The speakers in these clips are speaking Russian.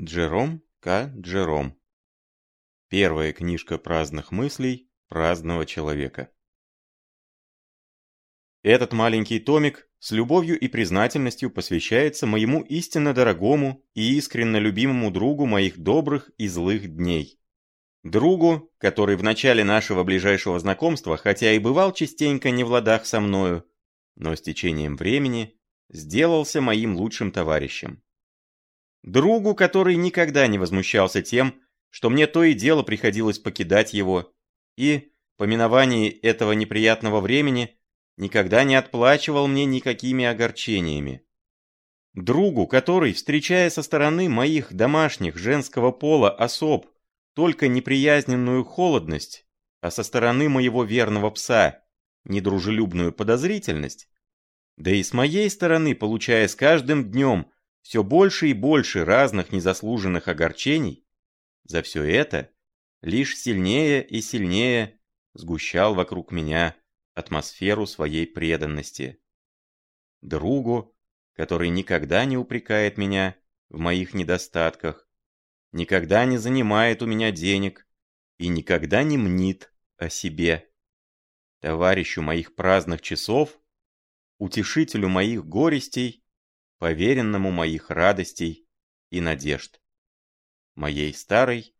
Джером К. Джером. Первая книжка праздных мыслей праздного человека. Этот маленький томик с любовью и признательностью посвящается моему истинно дорогому и искренне любимому другу моих добрых и злых дней. Другу, который в начале нашего ближайшего знакомства, хотя и бывал частенько не в ладах со мною, но с течением времени сделался моим лучшим товарищем. Другу, который никогда не возмущался тем, что мне то и дело приходилось покидать его, и, по миновании этого неприятного времени, никогда не отплачивал мне никакими огорчениями. Другу, который, встречая со стороны моих домашних женского пола особ только неприязненную холодность, а со стороны моего верного пса недружелюбную подозрительность, да и с моей стороны, получая с каждым днем все больше и больше разных незаслуженных огорчений, за все это лишь сильнее и сильнее сгущал вокруг меня атмосферу своей преданности. Другу, который никогда не упрекает меня в моих недостатках, никогда не занимает у меня денег и никогда не мнит о себе. Товарищу моих праздных часов, утешителю моих горестей поверенному моих радостей и надежд, моей старой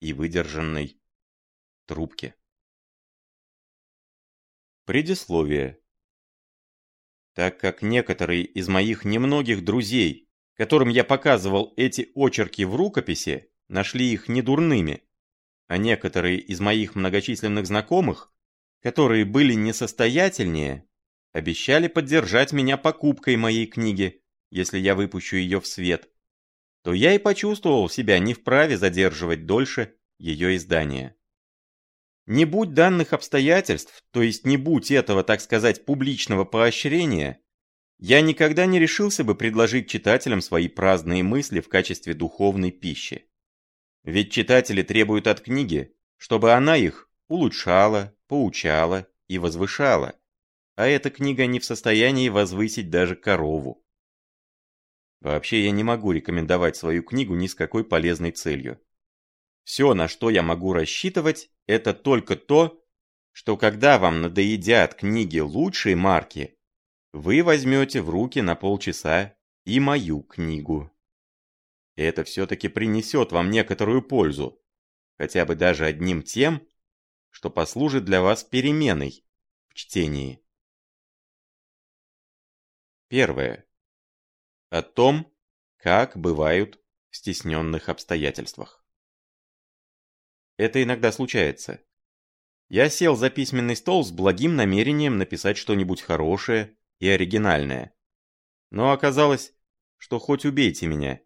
и выдержанной трубке. Предисловие. Так как некоторые из моих немногих друзей, которым я показывал эти очерки в рукописи, нашли их недурными, а некоторые из моих многочисленных знакомых, которые были несостоятельнее, обещали поддержать меня покупкой моей книги, если я выпущу ее в свет, то я и почувствовал себя не вправе задерживать дольше ее издания. Не будь данных обстоятельств, то есть не будь этого, так сказать, публичного поощрения, я никогда не решился бы предложить читателям свои праздные мысли в качестве духовной пищи. Ведь читатели требуют от книги, чтобы она их улучшала, поучала и возвышала, а эта книга не в состоянии возвысить даже корову. Вообще я не могу рекомендовать свою книгу ни с какой полезной целью. Все, на что я могу рассчитывать, это только то, что когда вам надоедят книги лучшей марки, вы возьмете в руки на полчаса и мою книгу. Это все-таки принесет вам некоторую пользу, хотя бы даже одним тем, что послужит для вас переменой в чтении. Первое о том, как бывают в стесненных обстоятельствах. Это иногда случается. Я сел за письменный стол с благим намерением написать что-нибудь хорошее и оригинальное. Но оказалось, что хоть убейте меня,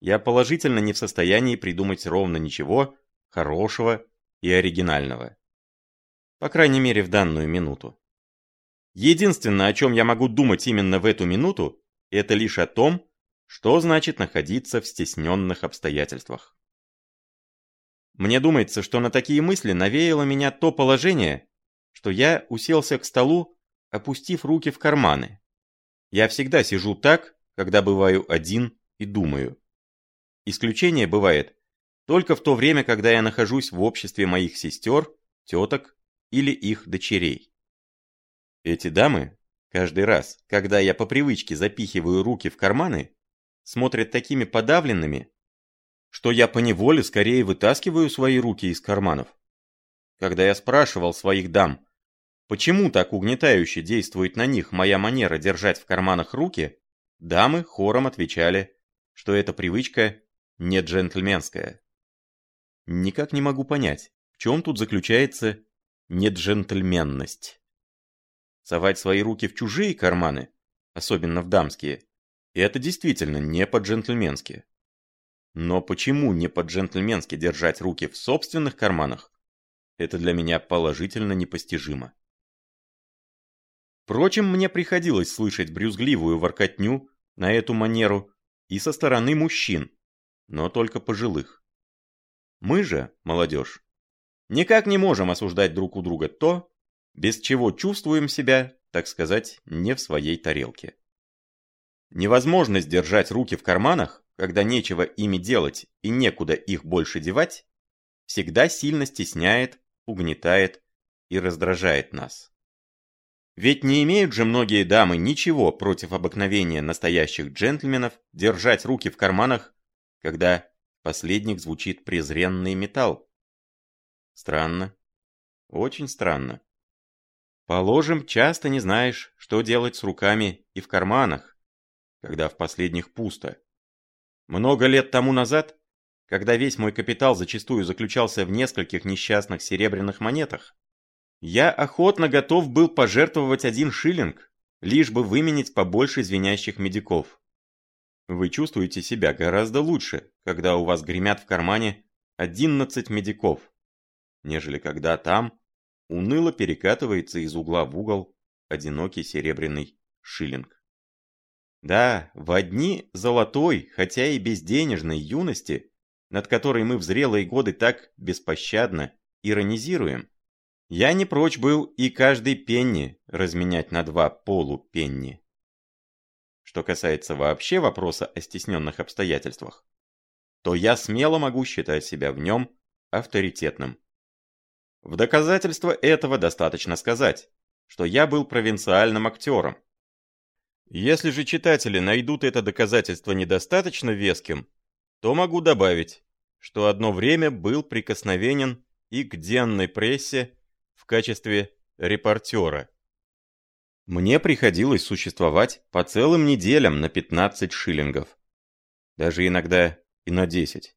я положительно не в состоянии придумать ровно ничего хорошего и оригинального. По крайней мере в данную минуту. Единственное, о чем я могу думать именно в эту минуту, это лишь о том, что значит находиться в стесненных обстоятельствах. Мне думается, что на такие мысли навеяло меня то положение, что я уселся к столу, опустив руки в карманы. Я всегда сижу так, когда бываю один и думаю. Исключение бывает только в то время, когда я нахожусь в обществе моих сестер, теток или их дочерей. Эти дамы Каждый раз, когда я по привычке запихиваю руки в карманы, смотрят такими подавленными, что я поневоле скорее вытаскиваю свои руки из карманов. Когда я спрашивал своих дам, почему так угнетающе действует на них моя манера держать в карманах руки, дамы хором отвечали, что эта привычка не джентльменская. Никак не могу понять, в чем тут заключается неджентльменность совать свои руки в чужие карманы, особенно в дамские, это действительно не по-джентльменски. Но почему не по-джентльменски держать руки в собственных карманах, это для меня положительно непостижимо. Впрочем, мне приходилось слышать брюзгливую воркотню на эту манеру и со стороны мужчин, но только пожилых. Мы же, молодежь, никак не можем осуждать друг у друга то, без чего чувствуем себя, так сказать, не в своей тарелке. Невозможность держать руки в карманах когда нечего ими делать и некуда их больше девать, всегда сильно стесняет, угнетает и раздражает нас. Ведь не имеют же многие дамы ничего против обыкновения настоящих джентльменов держать руки в карманах, когда последних звучит презренный металл. Странно. Очень странно. Положим, часто не знаешь, что делать с руками и в карманах, когда в последних пусто. Много лет тому назад, когда весь мой капитал зачастую заключался в нескольких несчастных серебряных монетах, я охотно готов был пожертвовать один шиллинг, лишь бы выменить побольше звенящих медиков. Вы чувствуете себя гораздо лучше, когда у вас гремят в кармане 11 медиков, нежели когда там уныло перекатывается из угла в угол одинокий серебряный шиллинг. Да, в одни золотой, хотя и безденежной юности, над которой мы в зрелые годы так беспощадно иронизируем, я не прочь был и каждый пенни разменять на два полупенни. Что касается вообще вопроса о стесненных обстоятельствах, то я смело могу считать себя в нем авторитетным. В доказательство этого достаточно сказать, что я был провинциальным актером. Если же читатели найдут это доказательство недостаточно веским, то могу добавить, что одно время был прикосновенен и к денной прессе, в качестве репортера. Мне приходилось существовать по целым неделям на 15 шиллингов. Даже иногда и на 10.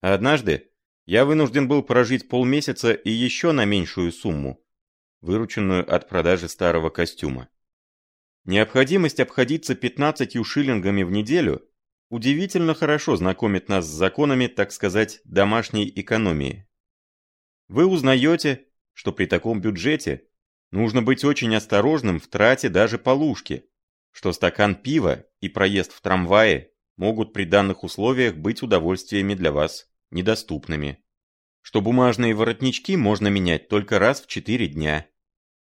А однажды я вынужден был прожить полмесяца и еще на меньшую сумму, вырученную от продажи старого костюма. Необходимость обходиться 15 шиллингами в неделю удивительно хорошо знакомит нас с законами, так сказать, домашней экономии. Вы узнаете, что при таком бюджете нужно быть очень осторожным в трате даже полушки, что стакан пива и проезд в трамвае могут при данных условиях быть удовольствиями для вас недоступными, что бумажные воротнички можно менять только раз в 4 дня,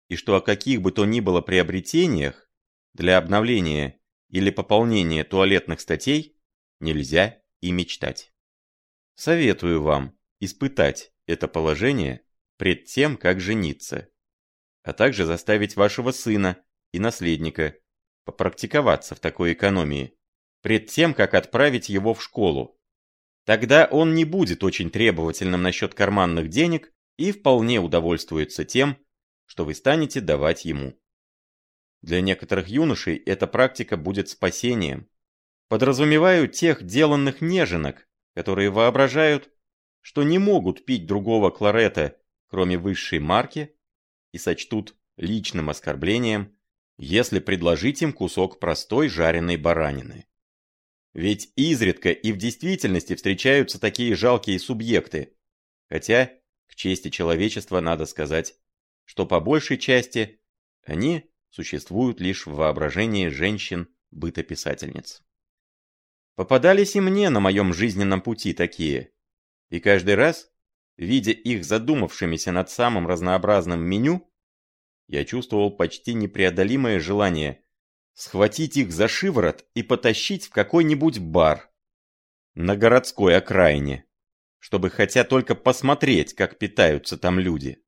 и что о каких бы то ни было приобретениях для обновления или пополнения туалетных статей нельзя и мечтать. Советую вам испытать это положение пред тем, как жениться, а также заставить вашего сына и наследника попрактиковаться в такой экономии, пред тем, как отправить его в школу. Тогда он не будет очень требовательным насчет карманных денег и вполне удовольствуется тем, что вы станете давать ему. Для некоторых юношей эта практика будет спасением. Подразумеваю тех деланных неженок, которые воображают, что не могут пить другого кларета кроме высшей марки, и сочтут личным оскорблением, если предложить им кусок простой жареной баранины. Ведь изредка и в действительности встречаются такие жалкие субъекты, хотя, к чести человечества надо сказать, что по большей части они существуют лишь в воображении женщин-бытописательниц. Попадались и мне на моем жизненном пути такие, и каждый раз Видя их задумавшимися над самым разнообразным меню, я чувствовал почти непреодолимое желание схватить их за шиворот и потащить в какой-нибудь бар на городской окраине, чтобы хотя только посмотреть, как питаются там люди.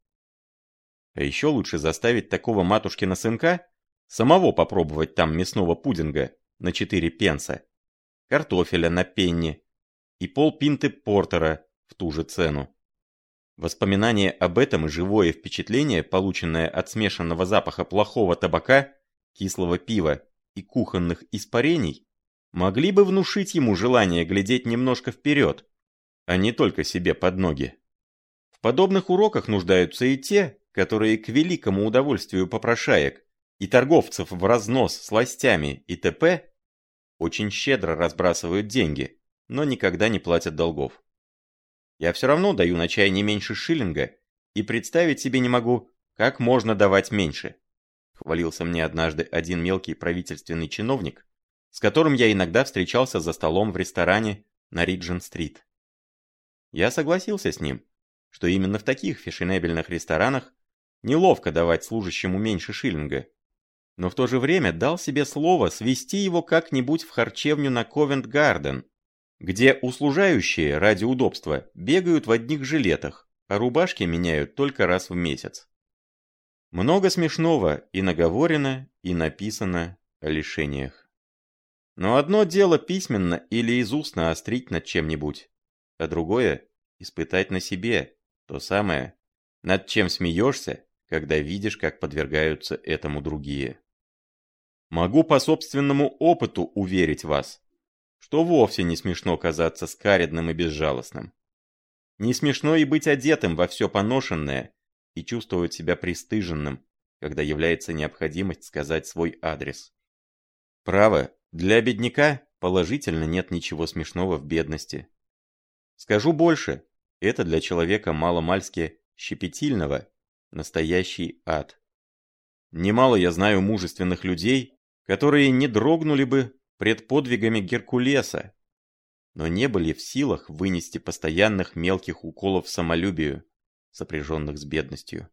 А еще лучше заставить такого матушкина сынка самого попробовать там мясного пудинга на 4 пенса, картофеля на пенни и полпинты портера в ту же цену. Воспоминание об этом и живое впечатление, полученное от смешанного запаха плохого табака, кислого пива и кухонных испарений, могли бы внушить ему желание глядеть немножко вперед, а не только себе под ноги. В подобных уроках нуждаются и те, которые к великому удовольствию попрошаек и торговцев в разнос сластями и т.п. очень щедро разбрасывают деньги, но никогда не платят долгов. Я все равно даю на чай не меньше шиллинга, и представить себе не могу, как можно давать меньше. Хвалился мне однажды один мелкий правительственный чиновник, с которым я иногда встречался за столом в ресторане на Риджин-стрит. Я согласился с ним, что именно в таких фешенебельных ресторанах неловко давать служащему меньше шиллинга. но в то же время дал себе слово свести его как-нибудь в харчевню на Ковент-Гарден, где услужающие ради удобства бегают в одних жилетах, а рубашки меняют только раз в месяц. Много смешного и наговорено, и написано о лишениях. Но одно дело письменно или из устно острить над чем-нибудь, а другое – испытать на себе то самое, над чем смеешься, когда видишь, как подвергаются этому другие. Могу по собственному опыту уверить вас, что вовсе не смешно казаться скаредным и безжалостным. Не смешно и быть одетым во все поношенное и чувствовать себя пристыженным, когда является необходимость сказать свой адрес. Право, для бедняка положительно нет ничего смешного в бедности. Скажу больше, это для человека маломальски щепетильного настоящий ад. Немало я знаю мужественных людей, которые не дрогнули бы пред подвигами Геркулеса, но не были в силах вынести постоянных мелких уколов самолюбию, сопряженных с бедностью.